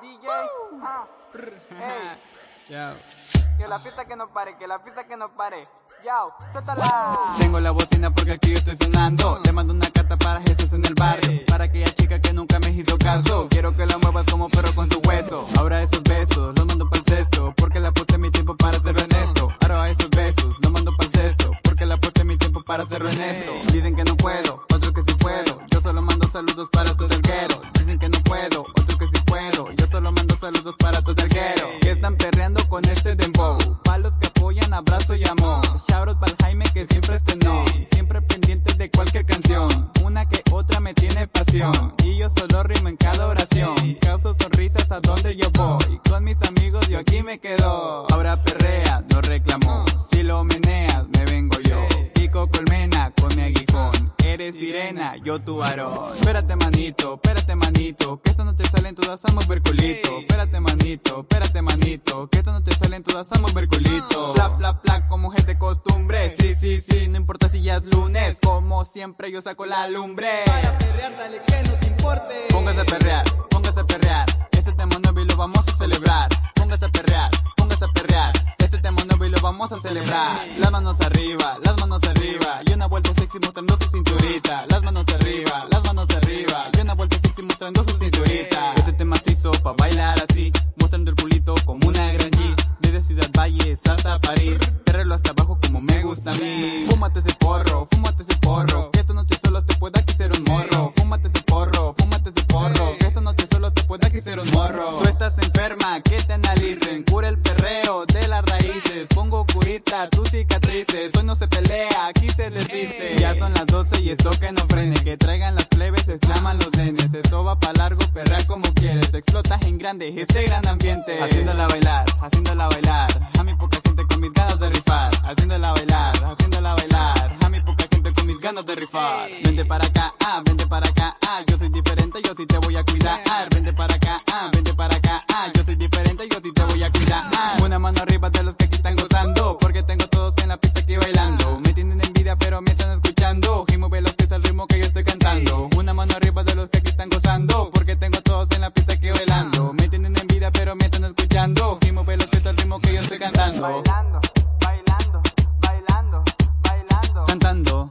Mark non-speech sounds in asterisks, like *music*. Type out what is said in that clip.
DJ. Ah. *laughs* Que la fiesta que no pare, que la fiesta que no pare. Suéltala. Tengo la bocina porque aquí yo estoy sonando. Le mando una carta para Jesús en el barrio. Para aquella chica que nunca me hizo caso. Quiero que la muevas como perro con su hueso. Ahora esos besos los mando para el cesto. Porque la puse mi tiempo para ser honesto. Ahora esos besos los mando para el cesto. Porque la puse mi tiempo para ser honesto. Dicen que no puedo, otros que sí puedo. Yo solo mando saludos para todo el guero. Dicen que no otros puedo. Saludos para todo el guero. Que están perreando con este dembow. Pa' los que apoyan, abrazo y amor. Shoutout para Jaime que siempre esté no. Siempre pendiente de cualquier canción. Una que otra me tiene pasión. Y yo solo rimo en cada oración. Causo sonrisas a donde yo voy. Con mis amigos yo aquí me quedo. Ahora perrea, no reclamo. Si lo tu varón. Espérate manito, espérate manito. Que esto no te salen todas, amo verculito. Espérate manito, espérate manito. Que esto no te salen todas, amo verculito. Bla bla bla, como de costumbre. Sí, sí, sí, no importa si ya es lunes. Como siempre yo saco la lumbre. Para perrear, dale que no te importe. Póngase a perrear, póngase a perrear. Este tema nuevo y lo vamos a celebrar. Póngase a perrear, póngase a perrear. Este tema nuevo y lo vamos a celebrar. Las manos arriba, las manos arriba. Y una vuelta sexy mostrando su cinturita. Las manos arriba, mostrando su cinturita. Este tema se hizo pa' bailar así. Mostrando el culito como una gran G. Desde Ciudad Valles hasta París. Perrelo hasta abajo como me gusta a mí. Fúmate ese porro, fúmate ese porro. Que esta noche solo te pueda que ser un morro. Fúmate ese porro, fúmate ese porro. Que esta noche solo te pueda que ser un morro. Tú estás enferma, que te analicen. Cura el perreo de las raíces. Pongo curita, tus cicatrices. Hoy no se pelea, aquí se desviste. Ya son las 12 y esto que no frene. Que traigan las va pa' largo, perrea como quieres. Explotas en grande este gran ambiente. Haciéndola bailar, haciéndola bailar. A mi poca gente con mis ganas de rifar. Haciéndola bailar, haciéndola bailar. A mi poca gente con mis ganas de rifar. Vente para acá, ah, vente para acá, ah. Yo soy diferente, yo sí te voy a cuidar. Vente para acá, ah, vente para acá, ah. Yo soy diferente, yo sí te voy a cuidar. Una mano arriba de los que Porque tengo todos en la pista aquí bailando. Me tienen envidia, pero me están escuchando. Los pies al ritmo que yo estoy cantando. Bailando, bailando, bailando, bailando. Cantando.